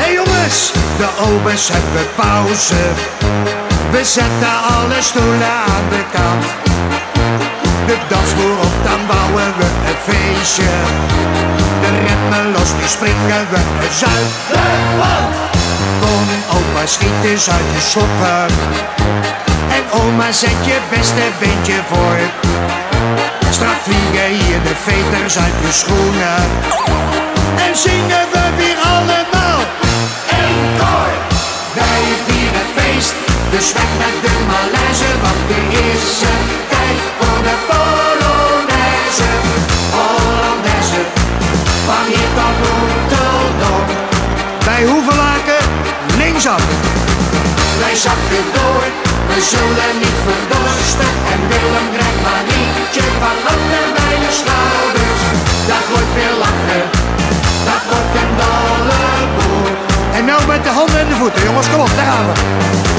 Hey jongens, de obers hebben pauze. We zetten alle stoelen aan de kant. De dansvloer op, dan bouwen we een feestje. De remmen los, die springen we een. Kom opa, schiet eens uit je sokken. En oma, zet je beste beentje voor. De veters uit je schoenen. En zingen we weer allemaal. Eén koor. Wij vieren feest. Dus weg met de malaise, want de eerste tijd voor de Polonaise. Hollandaise, van hier tot Rotterdam. Bij Hoevelaken, linksaf. Wij zakken door, we zullen niet verdorsten. En de voeten, jongens, kom op.